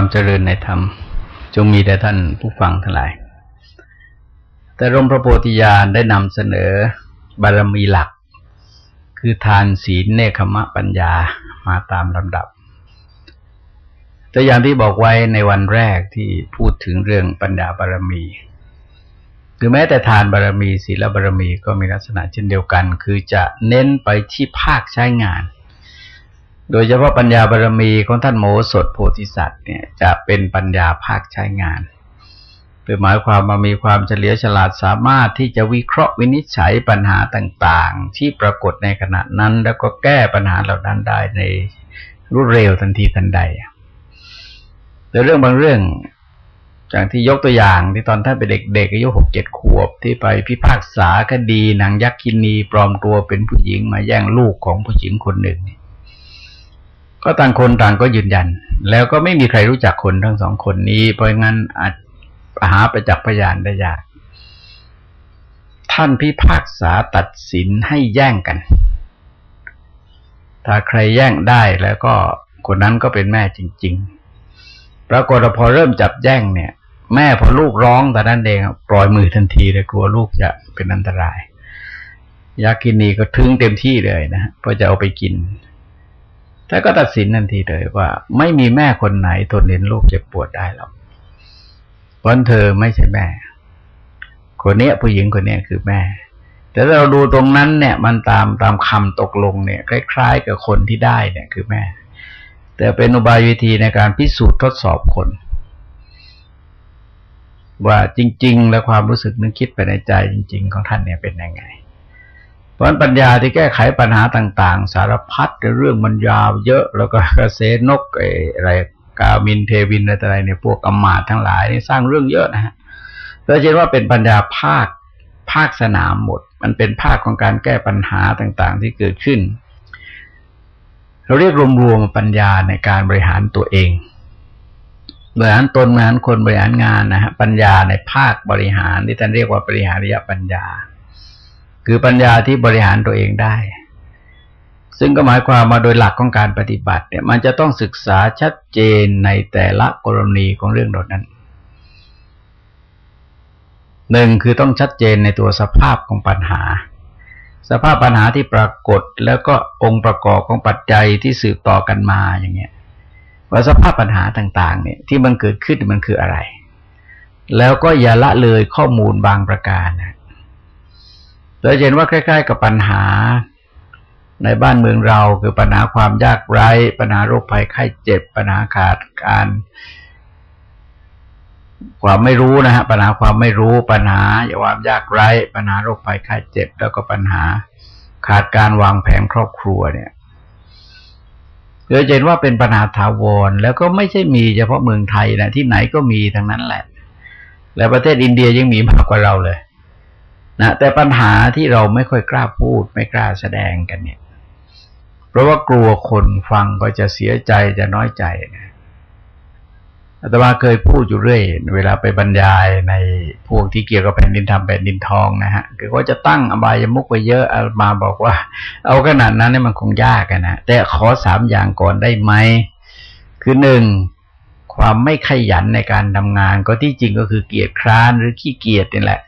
ความเจริญในธรรม จงมีแด่ท่านผู้ฟังทั้งหลาย แต่รมพระโพธิญาณได้นำเสนอบารมีหลัก คือทานศีลเนคขมะปัญญามาตามลำดับ แต่อย่างที่บอกไว้ในวันแรกที่พูดถึงเรื่องปัญญาบารมีคือแม้แต่ทานบารมีศีลบารมีก็มีลักษณะเช่นเดียวกัน คือจะเน้นไปที่ภาคใช้งาน โดยเฉพาะปัญญาบารมีของท่านโมสดโพธิสัตว์เนี่ยจะเป็นปัญญาภาคใช้งานคือหมายความมามีความเฉลียวฉลาดสามารถที่จะวิเคราะห์วินิจฉัยปัญหาต่างๆ ที่ปรากฏในขณะนั้น แล้วก็แก้ปัญหาเหล่านั้นได้ในรวดเร็วทันทีทันใดแต่เรื่องบางเรื่องอย่างที่ยกตัวอย่างที่ตอนท่านเป็นเด็กๆอายุหกเจ็ดขวบที่ไปพิพากษาคดีนางยักษินีปลอมตัวเป็นผู้หญิงมาแย่งลูกของผู้หญิงคนหนึ่ง ก็ต่างคนต่างก็ยืนยัน แล้วก็ไม่มีใครรู้จักคนทั้งสองคนนี้ เพราะงั้นอาจหาประจักษ์พยานได้ยาก ท่านพิพากษาตัดสินให้แย่งกัน ถ้าใครแย่งได้แล้วก็คนนั้นก็เป็นแม่จริง ๆ ปรากฏพอเริ่มจับแย่งเนี่ย แม่พอลูกร้องแต่นั้นเองปล่อยมือทันทีเลยกลัวลูกจะเป็นอันตราย ยากินีก็ทึงเต็มที่เลยนะเพราะจะเอาไปกิน แต่ก็ตัดสินทันทีเลยว่า ไม่มีแม่คนไหนทนเห็นลูกเจ็บปวดได้หรอกเพราะเธอไม่ใช่แม่ คนนี้ผู้หญิงคนนี้คือแม่ แต่เราดูตรงนั้นเนี่ย มันตามตามคำตกลงเนี่ย คล้าย ๆ กับคนที่ได้เนี่ยคือแม่ แต่เป็นอุบายวิธีในการพิสูจน์ทดสอบคน ว่าจริง ๆ แล้วความรู้สึกนึกคิดไปในใจจริง ๆ ของท่านเนี่ยเป็นยังไง เพราะปัญญาที่แก้ไขปัญหาต่าง ๆ สารพัดเรื่องมันยาวเยอะ แล้วก็กระเสนกอะไรกามินเทวินอะไรเนี่ยพวกอมมาทั้งหลายนี่สร้างเรื่องเยอะนะฮะเราเห็นว่าเป็นปัญญาภาคภาคสนามหมด มันเป็นภาคของการแก้ปัญหาต่าง ๆ ที่เกิดขึ้น เราเรียกรวมๆปัญญาในการบริหารตัวเองบริหารตนบริหารคนบริหารงานนะฮะปัญญาในภาคบริหารที่ท่านเรียกว่าบริหาริยปัญญา คือปัญญาที่บริหารตัวเองได้ ซึ่งก็หมายความมาโดยหลักของการปฏิบัติ เนี่ย มันจะต้องศึกษาชัดเจนในแต่ละกรณีของเรื่องดนั้นหนึ่งคือต้องชัดเจนในตัวสภาพของปัญหา สภาพปัญหาที่ปรากฏแล้วก็องค์ประกอบของปัจจัยที่สืบต่อกันมาอย่างเงี้ยว่าสภาพปัญหาต่าง ๆ เนี่ย ที่มันเกิดขึ้นมันคืออะไร แล้วก็อย่าละเลยข้อมูลบางประการนะ เราเห็นว่าใกล้ๆกับปัญหา ในบ้านเมืองเราคือปัญหาความยากไร้ ปัญหาโรคภัยไข้เจ็บ ปัญหาขาดการความไม่รู้นะฮะปัญหาความไม่รู้ปัญหาความยากไร้ปัญหาโรคภัยไข้เจ็บ แล้วก็ปัญหาขาดการวางแผนครอบครัวเนี่ยเราเห็นว่าเป็นปัญหาถาวรแล้วก็ไม่ใช่มีเฉพาะเมืองไทยนะที่ไหนก็มีทั้งนั้นแหละ แล้วประเทศอินเดียยังมีมากกว่าเราเลย นะแต่ปัญหาที่เราไม่ค่อยกล้าพูด ไม่กล้าแสดงกันเนี่ย เพราะว่ากลัวคนฟังก็จะเสียใจจะน้อยใจนะอาตมาเคยพูดอยู่เรื่อย เวลาไปบรรยายในพวกที่เกี่ยวกับแผ่นดินธรรมแผ่นดินทองนะฮะคือว่าจะตั้งอบายมุกไปเยอะอาตมาบอกว่า เอาขนาดนั้นเนี่ยมันคงยากนะแต่ขอสามอย่างก่อนได้ไหมคือหนึ่งความไม่ขยันในการทำงานก็ที่จริงก็คือเกียจคร้านหรือขี้เกียจนี่แหละ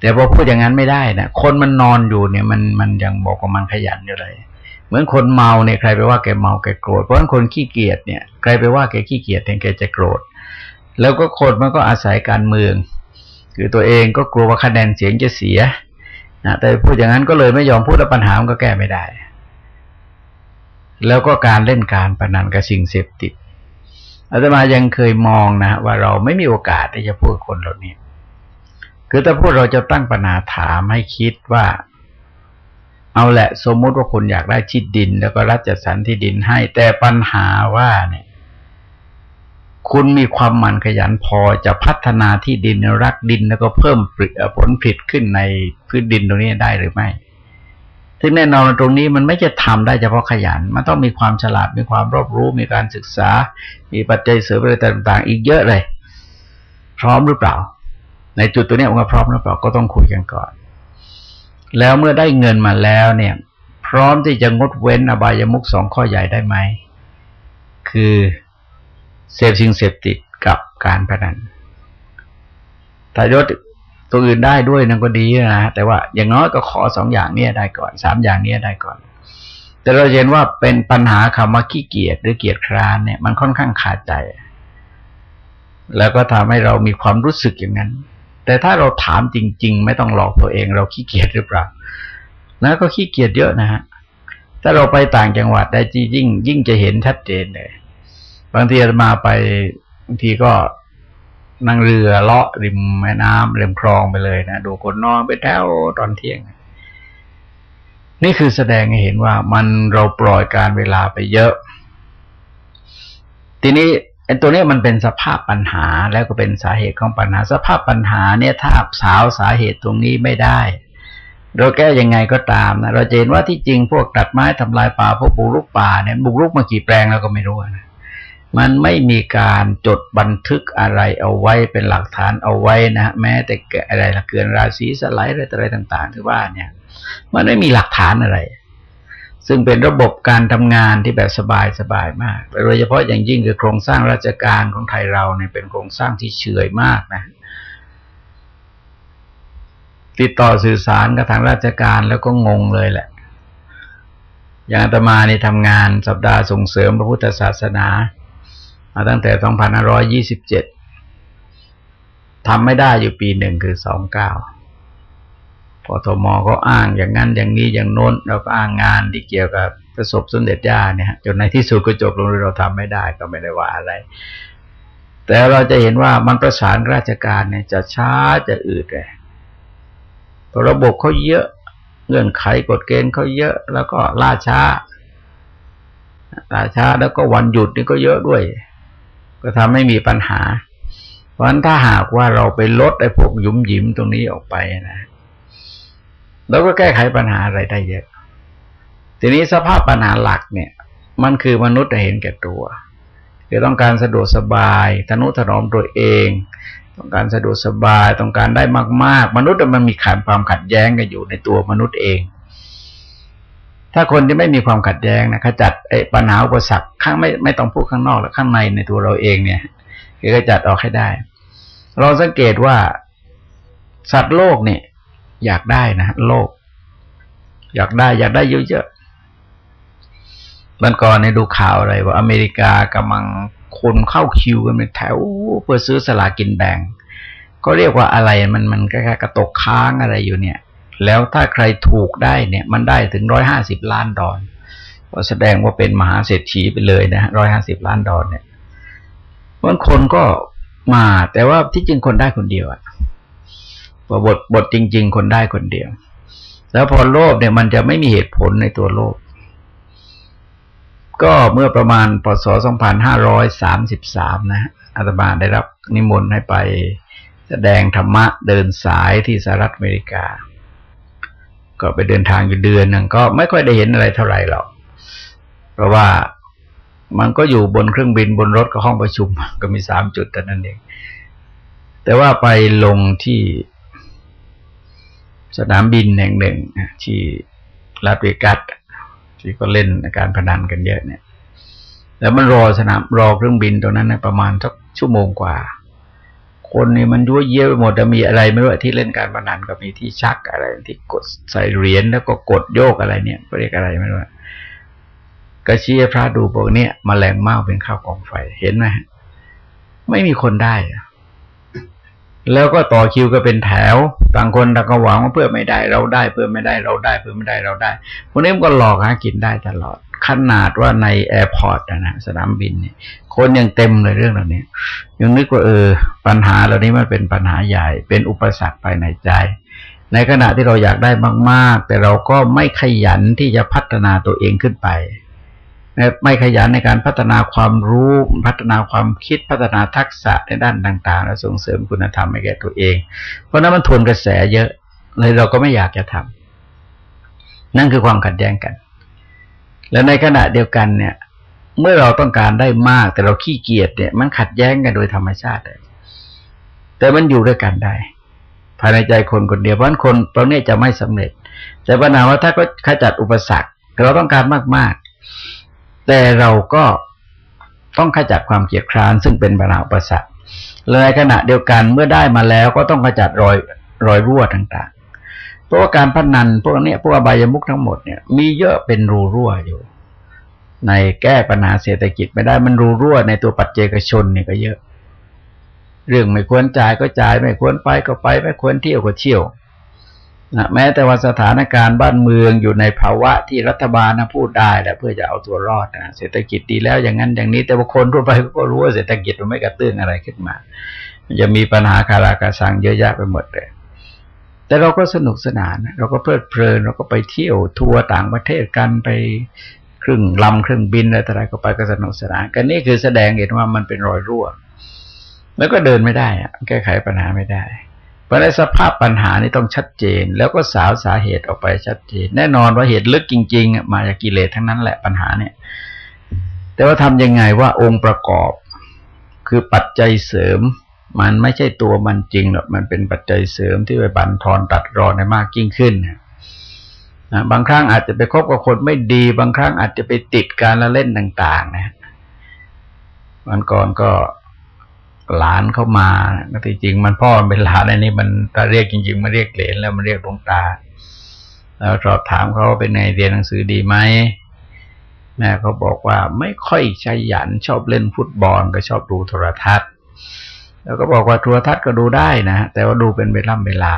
แต่พอพูดอย่างนั้นไม่ได้นะคนมันนอนอยู่เนี่ย มันมันยังบอกว่ามันขยันอยู่เลย เหมือนคนเมาเนี่ยใครไปว่าแกเมาแกโกรธเพราะฉะนั้นคนขี้เกียจเนี่ยใครไปว่าแกขี้เกียจแกจะโกรธ แล้วก็คนมันก็อาศัยการเมือง คือตัวเองก็กลัวว่าคะแนนเสียงจะเสียนะแต่พูดอย่างนั้นก็เลยไม่ยอมพูดแล้วปัญหามันก็แก้ไม่ได้ แล้วก็การเล่นการพนันกับสิ่งเสพติดอาตมายังเคยมองนะว่าเราไม่มีโอกาสที่จะพูดคนเหล่านี้ คือถ้าพูดเราจะตั้งปัญหาถามให้คิดว่า เอาแหละสมมติว่าคนอยากได้ที่ดิน แล้วก็รัฐจัดสรรที่ดินให้ แต่ปัญหาว่าเนี่ย คุณมีความมันขยันพอจะพัฒนาที่ดินรักดินแล้วก็เพิ่มผลผลิตขึ้นในพื้นดินตรงนี้ได้หรือไม่ซึ่งแน่นอนตรงนี้มันไม่จะทำได้เฉพาะขยัน มันต้องมีความฉลาด มีความรอบรู้ มีการศึกษา มีปัจจัยเสริมอะไรต่าง ๆ อีกเยอะเลย พร้อมหรือเปล่า ในจุดตัวนี้ว่าพร้อมหรือเปล่าก็ต้องคุยกันก่อน แล้วเมื่อได้เงินมาแล้วเนี่ย พร้อมที่จะงดเว้นอบายมุกสองข้อใหญ่ได้ไหม คือเสพสิ่งเสพติดกับการพนันถ้ายศตัวอื่นได้ด้วยนั่นก็ดีนะแต่ว่าอย่างน้อยก็ขอสองอย่างนี้ได้ก่อนสามอย่างนี้ได้ก่อน แต่เราเห็นว่าเป็นปัญหาคำว่าขี้เกียจหรือเกียจคร้านเนี่ยมันค่อนข้างขาดใจ แล้วก็ทำให้เรามีความรู้สึกอย่างนั้น แต่ถ้าเราถามจริง ๆ ไม่ต้องหลอกตัวเองเราขี้เกียจหรือเปล่า แล้วก็ขี้เกียจเยอะนะฮะถ้าเราไปต่างจังหวัดได้จยิ่ง ยิ่งจะเห็นชัดเจนเลย บางทีมาไปบางทีก็นั่งเรือเลาะริมแม่น้ำริมคลองไปเลยนะดูคนนอนไปแถวตอนเที่ยง นี่คือแสดงให้เห็นว่ามันเราปล่อยการเวลาไปเยอะ ทีนี้ ไอ้ตัวนี้มันเป็นสภาพปัญหาแล้วก็เป็นสาเหตุของปัญหา สภาพปัญหาเนี่ยถ้าสาวสาเหตุตรงนี้ไม่ได้ เราแก้ยังไงก็ตามนะเราเห็นว่าที่จริงพวกตัดไม้ทำลายป่าพวกบุกรุกป่าเนี่ยบุกรุกมากี่แปลงเราก็ไม่รู้นะมันไม่มีการจดบันทึกอะไรเอาไว้เป็นหลักฐานเอาไว้นะ แม้แต่อะไรละเกินราศีสไลด์อะไรต่างๆที่ว่าเนี่ย มันไม่มีหลักฐานอะไร ซึ่งเป็นระบบการทำงานที่แบบสบายๆมากโดยเฉพาะอย่างยิ่งคือโครงสร้างราชการของไทยเราเนี่ยเป็นโครงสร้างที่เฉยมากนะติดต่อสื่อสารกับทางราชการแล้วก็งงเลยแหละ อย่างอาตมานี่ทำงานสัปดาห์ส่งเสริมพระพุทธศาสนามาตั้งแต่ 2527ทำไม่ได้อยู่ปีหนึ่งคือ 29พ อทมก็อ้างอย่างนั้นอย่างนี้อย่างโน้น เราก็อ้างงานที่เกี่ยวกับประสบสมเด็จย่าเนี่ยจนในที่สุดก็จบลงเราทำไม่ได้ก็ไม่ได้ว่าอะไร แต่เราจะเห็นว่ามันประสานราชการเนี่ยจะช้าจะอืดเลยระบบเขาเยอะเงื่อนไขกฎเกณฑ์เขาเยอะ แล้วก็ล่าช้าล่าช้าแล้วก็วันหยุดนี่ก็เยอะด้วย ก็ทำให้มีปัญหา เพราะฉะนั้นถ้าหากว่าเราไปลดไอ้พวกยุมหยิมตรงนี้ออกไปนะ แล้วก็แก้ไขปัญหาอะไรได้เยอะ ทีนี้สภาพปัญหาหลักเนี่ย มันคือมนุษย์เห็นแก่ตัวคือต้องการสะดวกสบายทนุถนอมตัวเอง ต้องการสะดวกสบายต้องการได้มาก ๆ มนุษย์มันมีขัดความขัดแย้งกันอยู่ในตัวมนุษย์เอง ถ้าคนที่ไม่มีความขัดแย้งนะขจัดไอ้ปัญหาอุปสรรคข้างไม่ไม่ต้องพูดข้างนอกแล้วข้างในในตัวเราเองเนี่ยคือขจัดออกให้ได้ เราสังเกตว่าสัตว์โลกเนี่ย อยากได้นะโลก อยากได้ อยากได้เยอะๆมันก่อนในดูข่าวอะไร ว่าอเมริกากำลังคนเข้าคิวกันเป็นแถวเพื่อซื้อสลากินแบ่งก็เรียกว่าอะไรมันมันแค่กระตกค้างอะไรอยู่เนี่ย แล้วถ้าใครถูกได้เนี่ย มันได้ถึงร้อยห้าสิบล้านดอลก็แสดงว่าเป็นมหาเศรษฐีไปเลยนะร้อยห้าสิบล้านดอลเนี่ยบางคนก็มาแต่ว่าที่จริงคนได้คนเดียวอะ บทบทจริง ๆ คนได้คนเดียว แล้วพอโลภเนี่ยมันจะไม่มีเหตุผลในตัวโลภก็เมื่อประมาณปศ2533 นะอาตมาได้รับนิมนต์ให้ไปแสดงธรรมะเดินสายที่สหรัฐอเมริกา ก็ไปเดินทางอยู่เดือนหนึ่งก็ไม่ค่อยได้เห็นอะไรเท่าไหร่หรอก เพราะว่ามันก็อยู่บนเครื่องบินบนรถกับห้องประชุม ก็มีสามจุดแต่นั้นเอง แต่ว่าไปลงที่ สนามบินแห่งหนึ่งที่ลาเวกัสที่ก็เล่นการพนันกันเยอะเนี่ย แล้วมันรอสนามรอเครื่องบินตรงนั้นนะประมาณสักชั่วโมงกว่า คนนี่มันยั่วเยี่ยไปหมดจะมีอะไรไม่รู้ที่เล่นการพนันก็มีที่ชักอะไรที่กดใส่เหรียญแล้วก็กดโยกอะไรเนี่ยเรียกอะไรไม่รู้ก็ชี้พระดูพวกนี้มแมลงเม่าเป็นข้าวกองไฟเห็นไหมไม่มีคนได้ แล้วก็ต่อคิวก็เป็นแถว ต่างคนต่างก็หวังว่าเพื่อนไม่ได้ เราได้เพื่อนไม่ได้เราได้เพื่อนไม่ได้เราได้พวกนี้มันก็หลอกหากินได้ตลอด ขนาดว่าใน airport นะสนามบินเนี่ย คนยังเต็มเลยเรื่องเหล่านี้ยังนึกว่าเออ ปัญหาเหล่านี้มันเป็นปัญหาใหญ่ เป็นอุปสรรคภายในใจ ในขณะที่เราอยากได้มาก ๆ แต่เราก็ไม่ขยันที่จะพัฒนาตัวเองขึ้นไป ไม่ขยันในการพัฒนาความรู้พัฒนาความคิดพัฒนาทักษะในด้านต่าง ๆ และส่งเสริมคุณธรรมให้แก่ตัวเอง เพราะนั้นมันทนกระแสเยอะเลยเราก็ไม่อยากจะทำนั่นคือความขัดแย้งกัน แล้วในขณะเดียวกันเนี่ย เมื่อเราต้องการได้มากแต่เราขี้เกียจเนี่ย มันขัดแย้งกันโดยธรรมชาติเลยแต่มันอยู่ด้วยกันได้ ภายในใจคนคนเดียวเพราะคนตรงนี้จะไม่สำเร็จ แต่ปัญหาว่าถ้าก็ขจัดอุปสรรคเราต้องการมากๆ แต่เราก็ต้องขจัดความเกียดคร้านซึ่งเป็นปัญหาอุปสรรคเลยขณะเดียวกันเมื่อได้มาแล้วก็ต้องขจัดรอยรอยรั่วต่างๆ เพราะว่าการพนันพวกนี้พวกอบายมุกทั้งหมดเนี่ยมีเยอะเป็นรูรั่วอยู่ ในแก้ปัญหาเศรษฐกิจไม่ได้มันรูรั่วในตัวปัจเจกชนเนี่ยก็เยอะ เรื่องไม่ควรจ่ายก็จ่ายไม่ควรไปก็ไป ไม่ควรเที่ยวก็เที่ยว นะแม้แต่ว่าสถานการณ์บ้านเมืองอยู่ในภาวะที่รัฐบาลนะพูดได้แต่เพื่อจะเอาตัวรอดนะเศรษฐกิจดีแล้วอย่างนั้นอย่างนี้แต่ว่าคนทั่วไปก็รู้ว่าเศรษฐกิจมันไม่กระตื้นอะไรขึ้นมา มันจะมีปัญหาคารากาสังเยอะแยะไปหมดเลยแต่เราก็สนุกสนาน เราก็เพลิดเพลินเราก็ไปเที่ยวทัวร์ต่างประเทศกันไปครึ่งลำเครึ่องบินอะไรต่ออะไรก็ไปก็สนุกสนานกันนี่คือแสดงเห็นว่ามันเป็นรอยรั่ว แล้วก็เดินไม่ได้อะแก้ไขปัญหาไม่ได้ เพราะในสภาพปัญหานี้ต้องชัดเจน แล้วก็สาวสาเหตุออกไปชัดเจน แน่นอนว่าเหตุลึกจริง ๆ มาจากกิเลสทั้งนั้นแหละปัญหาเนี่ย แต่ว่าทำยังไงว่าองค์ประกอบ คือปัจจัยเสริม มันไม่ใช่ตัวมันจริงหรอกมันเป็นปัจจัยเสริมที่ไปบั่นทอนตัดรอนในมากยิ่งขึ้นนะบางครั้งอาจจะไปคบกับคนไม่ดี บางครั้งอาจจะไปติดการละเล่นต่าง ๆ นะวันก่อนก็ หลานเข้ามาที่จริงมันพ่อเป็นหลานอันนี้มันถ้าเรียกจริง ๆ มันเรียกเหลนแล้วมันเรียกหลวงตา แล้วสอบถามเขาเป็นไงเรียนหนังสือดีไหมแม่เขาบอกว่าไม่ค่อยขยันชอบเล่นฟุตบอลก็ชอบดูโทรทัศน์ แล้วก็บอกว่าโทรทัศน์ก็ดูได้นะ แต่ว่าดูเป็นเวลาเวลา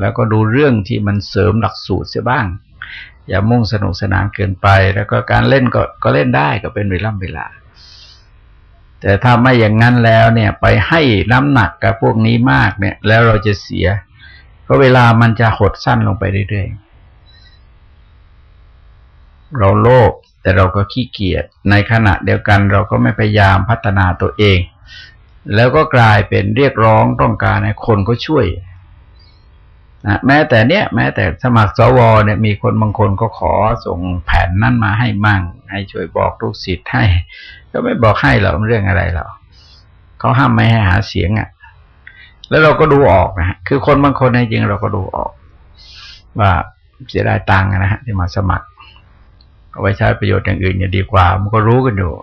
แล้วก็ดูเรื่องที่มันเสริมหลักสูตรเสียบ้าง อย่ามุ่งสนุกสนานเกินไป แล้วก็การเล่นก็ก็เล่นได้ก็เป็นเวลาเวลา แต่ถ้าไม่อย่างนั้นแล้วเนี่ย ไปให้น้ำหนักกับพวกนี้มากเนี่ย แล้วเราจะเสีย เพราะเวลามันจะหดสั้นลงไปเรื่อยๆ เราโลภแต่เราก็ขี้เกียจในขณะเดียวกันเราก็ไม่พยายามพัฒนาตัวเอง แล้วก็กลายเป็นเรียกร้องต้องการให้คนก็ช่วย นะแม้แต่เนี้ยแม้แต่สมัครสวเนี่ยมีคนบางคนก็ขอส่งแผ่นนั่นมาให้มั่ง ให้ช่วยบอกลูกศิษย์ให้ ก็ไม่บอกให้หรอกเรื่องอะไรหรอกเขาห้ามไม่ให้หาเสียงอะ่ะ แล้วเราก็ดูออกนะฮะคือคนบางคนในจริงเราก็ดูออก ว่าเสียดายตังค์นะฮะที่มาสมัครเอาไว้ใช้ประโยชน์อย่างอื่นอย่าดีกว่า มันก็รู้กันอยู่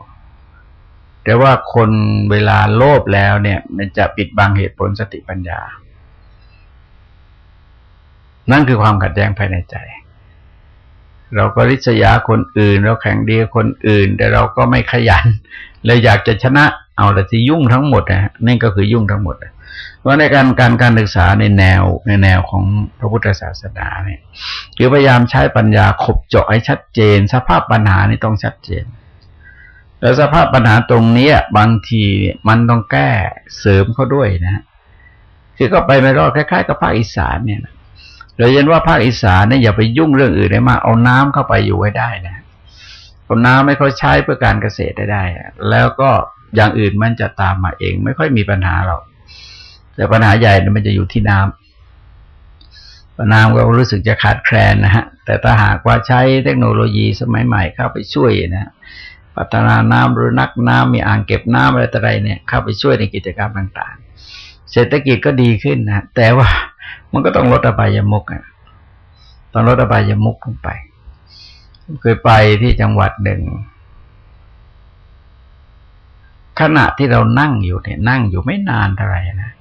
แต่ว่าคนเวลาโลภแล้วเนี่ย มันจะปิดบังเหตุผลสติปัญญา นั่นคือความขัดแย้งภายในใจ เราก็ริษยาคนอื่น เราแข่งเดียคนอื่น แต่เราก็ไม่ขยันเลยอยากจะชนะเอาแต่ที่ยุ่งทั้งหมดนะนี่ก็คือยุ่งทั้งหมดเพราะในการการการศึกษาในแนวในแนวของพระพุทธศาสนาเนี่ยคือพยายามใช้ปัญญาขบเจาะให้ชัดเจน สภาพปัญหานี่ต้องชัดเจน แล้วสภาพปัญหาตรงนี้บางทีมันต้องแก้เสริมเขาด้วยนะคือก็ไปไม่รอดคล้ายๆกับภาคอีสานเนี่ยนะ เราเห็นว่าภาคอีสานเนี่ยอย่าไปยุ่งเรื่องอื่นได้มาก เอาน้ำเข้าไปอยู่ไว้ได้นะเอาน้ำไม่ค่อยใช้เพื่อการเกษตรได้ได้ แล้วก็อย่างอื่นมันจะตามมาเอง ไม่ค่อยมีปัญหาหรอกแต่ปัญหาใหญ่มันจะอยู่ที่น้ำน้ำก็รู้สึกจะขาดแคลนนะฮะ แต่ถ้าหากว่าใช้เทคโนโลยีสมัยใหม่เข้าไปช่วยนะพัฒนาน้ำหรือนักน้ำมีอ่างเก็บน้ำอะไรต่ออะไรเนี่ย เข้าไปช่วยในกิจกรรมต่างๆ เศรษฐกิจก็ดีขึ้นนะแต่ว่า มันก็ต้องลดอบายมุกอะต้องลดอบายมุกลงไปเคยไปที่จังหวัดหนึ่งขณะที่เรานั่งอยู่เนี่ยนั่งอยู่ไม่นานเท่าไหร่นะ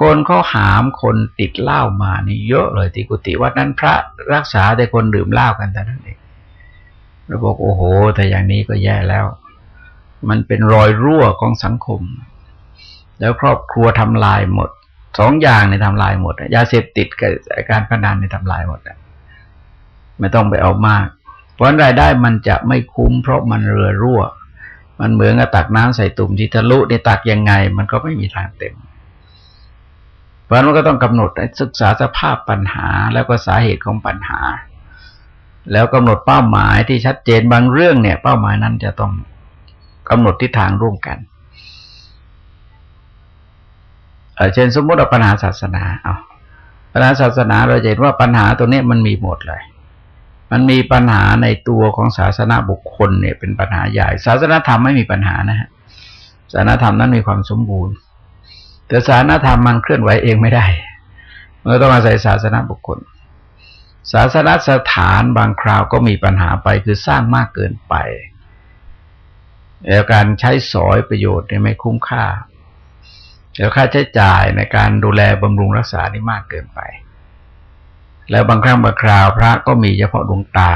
คนเขาหามคนติดเหล้ามานี่เยอะเลยที่กุฏิวัดนั้นพระรักษาแต่คนดื่มเหล้ากันแต่นั้นเองเราบอกโอ้โหแต่อย่างนี้ก็แย่แล้ว มันเป็นรอยรั่วของสังคม แล้วครอบครัวทำลายหมด สองอย่างในทำลายหมดยาเสพติดกับการพนันในทำลายหมดไม่ต้องไปเอามาก เพราะรายได้มันจะไม่คุ้ม เพราะมันเรือรั่ว มันเหมือนกับตักน้ำใส่ตุ่มที่ทะลุในตักยังไง มันก็ไม่มีทางเต็ม เพราะนั้นก็ต้องกำหนดศึกษาสภาพปัญหาแล้วก็สาเหตุของปัญหา แล้วกำหนดเป้าหมายที่ชัดเจนบางเรื่องเนี่ย เป้าหมายนั้นจะต้องกำหนดทิศทางร่วมกัน เช่นสมมติว่าปัญหาศาสนาเอาปัญหาศาสนาเราเห็นว่าปัญหาตัวนี้มันมีหมดเลย มันมีปัญหาในตัวของศาสนาบุคคลเนี่ยเป็นปัญหาใหญ่ ศาสนาธรรมไม่มีปัญหานะฮะศาสนาธรรมนั้นมีความสมบูรณ์ แต่ศาสนาธรรมมันเคลื่อนไหวเองไม่ได้มันต้องอาศัยศาสนาบุคคล ศาสนาสถานบางคราวก็มีปัญหาไปคือสร้างมากเกินไปแล้วการใช้สอยประโยชน์เนี่ยไม่คุ้มค่า แล้วค่าใช้จ่ายในการดูแลบำรุงรักษานี่มากเกินไป แล้วบางครั้งบางคราวพระก็มีเฉพาะดวงตา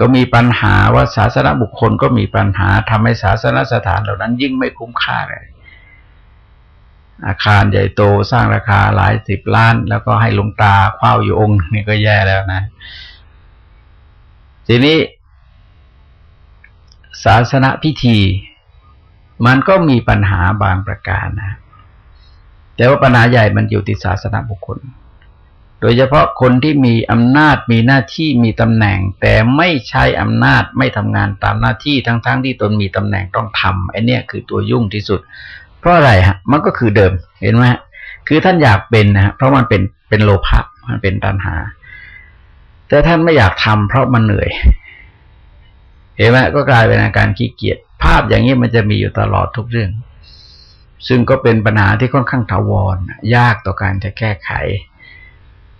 ก็มีปัญหาว่าศาสนาบุคคลก็มีปัญหาทำให้ศาสนสถานเหล่านั้นยิ่งไม่คุ้มค่าเลยอาคารใหญ่โตสร้างราคาหลายสิบล้าน แล้วก็ให้ลงตาคว้าอยู่องค์นี่ก็แย่แล้วนะ ทีนี้ ศาสนาพิธี มันก็มีปัญหาบางประการนะ แต่ว่าปัญหาใหญ่มันอยู่ที่ศาสนาบุคคล โดยเฉพาะคนที่มีอำนาจมีหน้าที่มีตำแหน่ง แต่ไม่ใช้อำนาจไม่ทำงานตามหน้าที่ทั้งๆทที่ตนมีตำแหน่งต้องทำไอ้นี่คือตัวยุ่งที่สุด เพราะอะไรฮะ มันก็คือเดิมเห็นไหมคือท่านอยากเป็นนะฮะเพราะมันเป็นเป็นโลภะมันเป็นตัณหา แต่ท่านไม่อยากทำเพราะมันเหนื่อยเห็นไหมก็กลายเป็นอาการขี้เกียจ ภาพอย่างนี้มันจะมีอยู่ตลอดทุกเรื่อง ซึ่งก็เป็นปัญหาที่ค่อนข้างถาวร ยากต่อการจะแก้ไข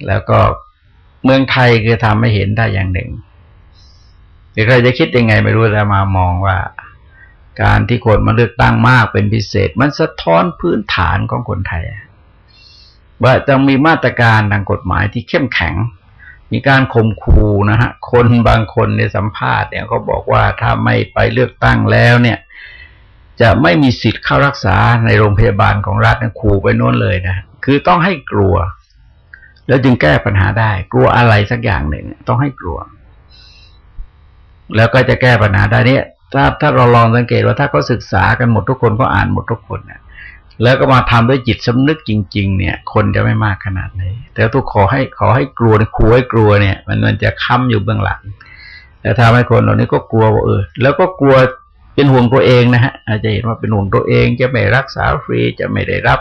แล้วก็เมืองไทยคือทำให้เห็นได้อย่างหนึ่งหรือใครจะคิดยังไงไม่รู้แต่มามองว่า การที่คนมาเลือกตั้งมากเป็นพิเศษ มันสะท้อนพื้นฐานของคนไทยว่าจะมีมาตรการทางกฎหมายที่เข้มแข็ง มีการข่มขู่นะฮะ คนบางคนในสัมภาษณ์เนี่ยเขาบอกว่าถ้าไม่ไปเลือกตั้งแล้วเนี่ย จะไม่มีสิทธิ์เข้ารักษาในโรงพยาบาลของรัฐนะขู่ไปโน้นเลยนะ คือต้องให้กลัว แล้วจึงแก้ปัญหาได้ กลัวอะไรสักอย่างหนึ่ง ต้องให้กลัว แล้วก็จะแก้ปัญหาได้เนี่ย ถ้าถ้าเราลองสังเกตว่าถ้าเขาศึกษากันหมดทุกคนก็อ่านหมดทุกคนเนี่ย แล้วก็มาทำด้วยจิตสำนึกจริง ๆ เนี่ย คนจะไม่มากขนาดนี้ แต่ทุกขอให้ขอให้กลัวครูให้กลัวเนี่ย มันมันจะค้ำอยู่เบื้องหลังแต่ทำให้คนเหล่านี้ก็กลัวว่าเออแล้วก็กลัวเป็นห่วงตัวเองนะฮะอาจจะเห็นว่าเป็นห่วงตัวเอง จะไม่รักษาฟรีจะไม่ได้รับ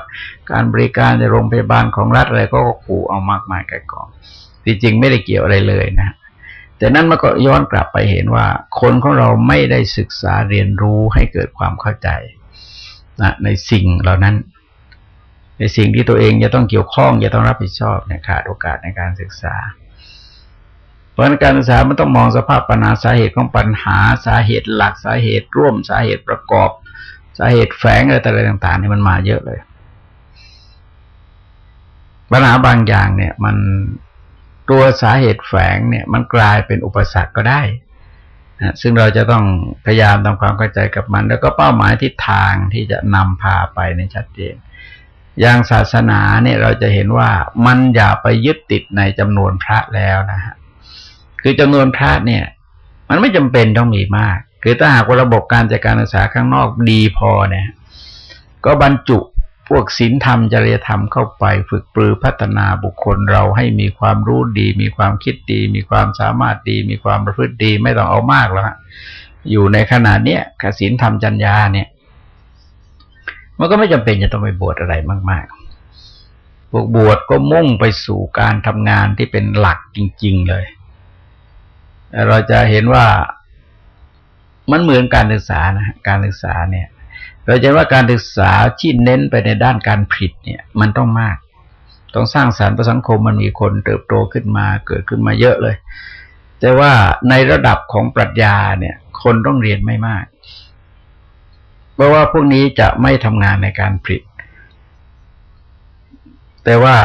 การบริการในโรงพยาบาลของรัฐอะไรก็ขู่เอามากมายไกลกองจริงๆไม่ได้เกี่ยวอะไรเลยนะแต่นั้นมันก็ย้อนกลับไปเห็นว่า คนของเราไม่ได้ศึกษาเรียนรู้ให้เกิดความเข้าใจ นะในสิ่งเหล่านั้น ในสิ่งที่ตัวเองจะต้องเกี่ยวข้องจะต้องรับผิดชอบเนี่ยขาดโอกาสในการศึกษา เพราะการศึกษามันต้องมองสภาพปัญหาสาเหตุของปัญหาสาเหตุหลักสาเหตุร่วมสาเหตุประกอบ สาเหตุแฝงอะไรต่างๆนี่มันมาเยอะเลยปัญหาบางอย่างเนี่ย มันตัวสาเหตุแฝงเนี่ย มันกลายเป็นอุปสรรคก็ได้ นะซึ่งเราจะต้องพยายามทำความเข้าใจกับมัน แล้วก็เป้าหมายทิศทางที่จะนำพาไปในชัดเจน อย่างศาสนาเนี่ยเราจะเห็นว่ามันอย่าไปยึดติดในจำนวนพระแล้วนะฮะคือจำนวนพระเนี่ย มันไม่จำเป็นต้องมีมาก คือถ้าหากว่าระบบการจัดการศึกษาข้างนอกดีพอเนี่ย ก็บรรจุ พวกศีลธรรมจริยธรรมเข้าไปฝึกปรือพัฒนาบุคคลเราให้มีความรู้ดี มีความคิดดี มีความสามารถดี มีความประพฤติดีไม่ต้องเอามากแล้วอยู่ในขนาดเนี้ยกศีลธรรมจัญญาเนี่ย มันก็ไม่จำเป็นจะต้องไปบวชอะไรมาก ๆ พวกบวชก็มุ่งไปสู่การทำงานที่เป็นหลักจริง ๆ เลย เราจะเห็นว่ามันเหมือนการศึกษานะการศึกษาเนี่ย เราจะว่าการศึกษาที่เน้นไปในด้านการผลิตเนี่ย มันต้องมาก ต้องสร้างสารรค์ประสังคมมันมีคนเติบโตขึ้นมาเกิดขึ้นมาเยอะเลย แต่ว่าในระดับของปรัชญาเนี่ย คนต้องเรียนไม่มาก เพราะว่าพวกนี้จะไม่ทำงานในการผลิต แต่ว่า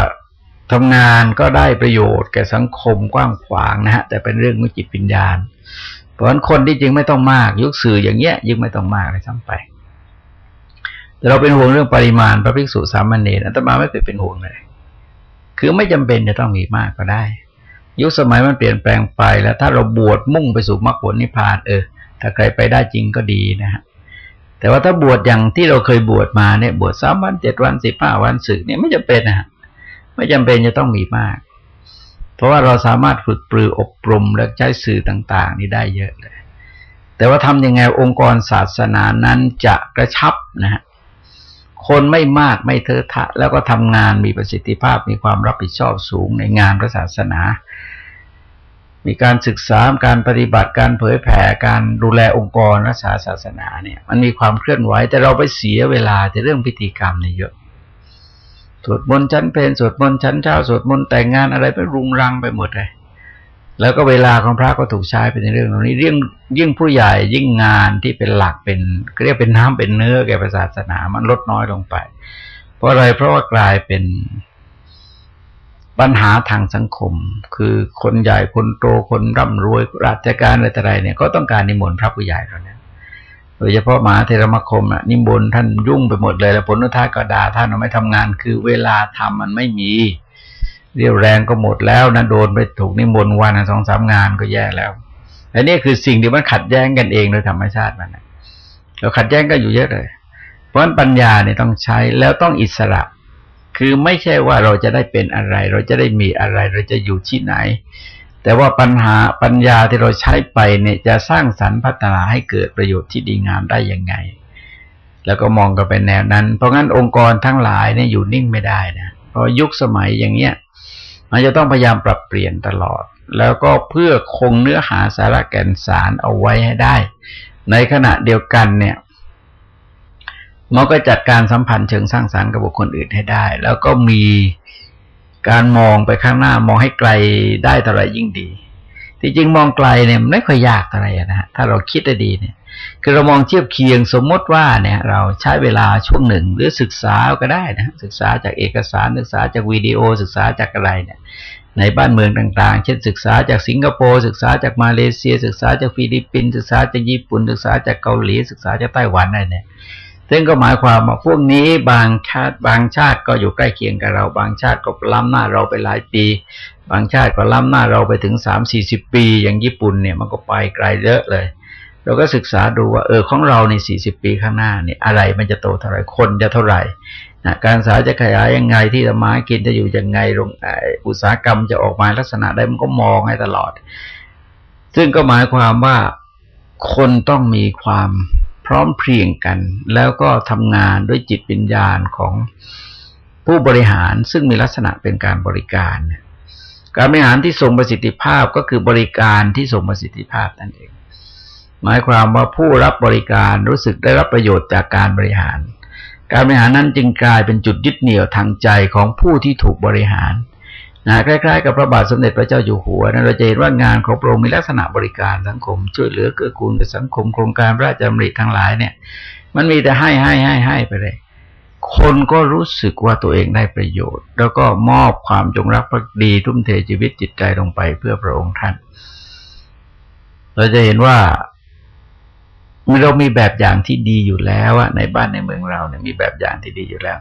ทำงานก็ได้ประโยชน์แก่สังคมกว้างขวางนะฮะแต่เป็นเรื่องของจิตปัญญาเพราะฉะนั้นคนที่จริงไม่ต้องมาก ยุคสื่ออย่างเงี้ยยิ่งไม่ต้องมากเลยซ้ำไป แต่เราเป็นห่วงเรื่องปริมาณพระภิกษุสามเณรอาตมาไม่เคยเป็นห่วงเลย คือไม่จำเป็นจะต้องมีมากก็ได้ ยุคสมัยมันเปลี่ยนแปลงไปแล้วถ้าเราบวชมุ่งไปสู่มรรคผลนิพพานเออ ถ้าใครไปได้จริงก็ดีนะฮะแต่ว่าถ้าบวชอย่างที่เราเคยบวชมาเนี่ยบวชสามวันเจ็ดวันสิบห้าวันสึกเนี่ยไม่จำเป็นนะฮะไม่จำเป็นจะต้องมีมาก เพราะว่าเราสามารถฝึกปรืออบรมและใช้สื่อต่าง ๆ นี่ได้เยอะเลย แต่ว่าทำยังไงองค์กรศาสนานั้นจะกระชับนะฮะ คนไม่มากไม่เทอะทะ แล้วก็ทำงานมีประสิทธิภาพมีความรับผิดชอบสูงในงานพระศาสนา มีการศึกษาการปฏิบัติการเผยแผ่การดูแลองค์กรรักษาศาสนาเนี่ย มันมีความเคลื่อนไหวแต่เราไปเสียเวลาในเรื่องพิธีกรรมเนี่ยเยอะสวดมนต์ชั้นเพลสวดมนต์ชั้นเช้าสวดมนต์แต่งงานอะไรไปรุงรังไปหมดเลย แล้วก็เวลาของพระก็ถูกใช้ไปในเรื่องตรงนี้เรื่องยิ่งผู้ใหญ่ยิ่งงานที่เป็นหลักเป็นเรียกเป็นน้ำเป็นเนื้อแก่ศาสนามันลดน้อยลงไป เพราะอะไรเพราะว่ากลายเป็นปัญหาทางสังคม คือคนใหญ่คนโตคนร่ำรวยราชการอะไรต่ออะไรเนี่ย ก็ต้องการนิมนต์พระผู้ใหญ่เราเนี่ยโดยเฉพาะมหาเทรมคมอะนิมนต์ท่านยุ่งไปหมดเลย แล้วผลนุท่าก็ด่าท่านไม่ทำงาน คือเวลาทำมันไม่มี เรียวแรงก็หมดแล้วนะโดนไปถูกนิมนต์วันสองสามงานก็แย่แล้วอันนี้คือสิ่งที่มันขัดแย้งกันเองโดยธรรมชาติมันเราขัดแย้งก็อยู่เยอะเลย เพราะฉะนั้นปัญญาเนี่ยต้องใช้แล้วต้องอิสระ คือไม่ใช่ว่าเราจะได้เป็นอะไร เราจะได้มีอะไร เราจะอยู่ที่ไหน แต่ว่าปัญหาปัญญาที่เราใช้ไปเนี่ยจะสร้างสรรค์พัฒนาให้เกิดประโยชน์ที่ดีงามได้ยังไง แล้วก็มองกันเป็นแนวนั้น เพราะงั้นองค์กรทั้งหลายเนี่ยอยู่นิ่งไม่ได้นะ เพราะยุคสมัยอย่างเนี้ยมันจะต้องพยายามปรับเปลี่ยนตลอด แล้วก็เพื่อคงเนื้อหาสาระแก่นสารเอาไว้ให้ได้ ในขณะเดียวกันเนี่ยมันก็จัดการสัมพันธ์เชิงสร้างสารรค์กับบุคคลอื่นให้ได้ แล้วก็มีการมองไปข้างหน้ามองให้ไกลได้เท่าไรยิ่งดี ที่จริงมองไกลเนี่ยไม่ค่อยยากเท่าไรนะฮะถ้าเราคิดได้ดีเนี่ย คือเรามองเทียบเคียงสมมติว่าเนี่ย เราใช้เวลาช่วงหนึ่งหรือศึกษาก็ได้นะศึกษาจากเอกสารศึกษาจากวิดีโอศึกษาจากอะไรเนี่ย ในบ้านเมืองต่างๆ เช่นศึกษาจากสิงคโปร์ศึกษาจากมาเลเซีย ศึกษาจากฟิลิปปินส์ศึกษาจากญี่ปุ่น ศึกษาจากเกาหลีศึกษาจากไต้หวันอะไรเนี่ยซึ่งก็หมายความว่าพวกนี้บางชาติบางชาติก็อยู่ใกล้เคียงกับเรา บางชาติก็ล้ำหน้าเราไปหลายปี บางชาติก็ล้ำหน้าเราไปถึงสามสี่สิบปี อย่างญี่ปุ่นเนี่ยมันก็ไปไกลเยอะเลย เราก็ศึกษาดูว่าเออของเราในสี่สิบปีข้างหน้าเนี่ยอะไรมันจะโตเท่าไหร่คนจะเท่าไหร่นะการศึกษาจะขยายยังไงที่จะมากินจะอยู่ยังไงโรงอุตสาหกรรมจะออกมาลักษณะใดมันก็มองให้ตลอด ซึ่งก็หมายความว่าคนต้องมีความพร้อมเพรียงกัน แล้วก็ทำงานด้วยจิตวิญญาณของผู้บริหารซึ่งมีลักษณะเป็นการบริการ การบริหารที่ทรงประสิทธิภาพก็คือบริการที่ทรงประสิทธิภาพนั่นเอง หมายความว่าผู้รับบริการรู้สึกได้รับประโยชน์จากการบริหาร การบริหารนั้นจึงกลายเป็นจุดยึดเหนี่ยวทางใจของผู้ที่ถูกบริหารนะคล้ายๆกับพระบาทสมเด็จพระเจ้าอยู่หัวนะเราจะเห็นว่างานของพระองค์มีลักษณะบริการสังคม ช่วยเหลือเกื้อกูลกับสังคมโครงการพระราชดำริทั้งหลายเนี่ย มันมีแต่ให้ให้ให้ให้ไปเลย คนก็รู้สึกว่าตัวเองได้ประโยชน์ แล้วก็มอบความจงรักภักดีทุ่มเทชีวิตจิตใจลงไปเพื่อพระองค์ท่าน เราจะเห็นว่า เรามีแบบอย่างที่ดีอยู่แล้วอะในบ้านในเมืองเราเนี่ยมีแบบอย่างที่ดีอยู่แล้ว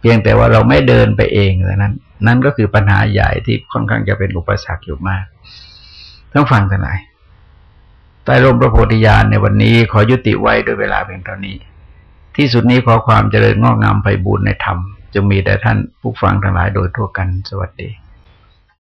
เพียงแต่ว่าเราไม่เดินไปเองเท่านั้น นั่นก็คือปัญหาใหญ่ที่ค่อนข้างจะเป็นอุปสรรคอยู่มากต้องฟังท่านไหนใต้ร่มพระโพธิญาณในวันนี้ขอยุติไว้ด้วยเวลาเพียงเท่านี้ ที่สุดนี้ขอความเจริญงอกงามไปบูรณนธรรมจะมีแต่ท่านผู้ฟังทั้งหลายโดยทั่วกันสวัสดี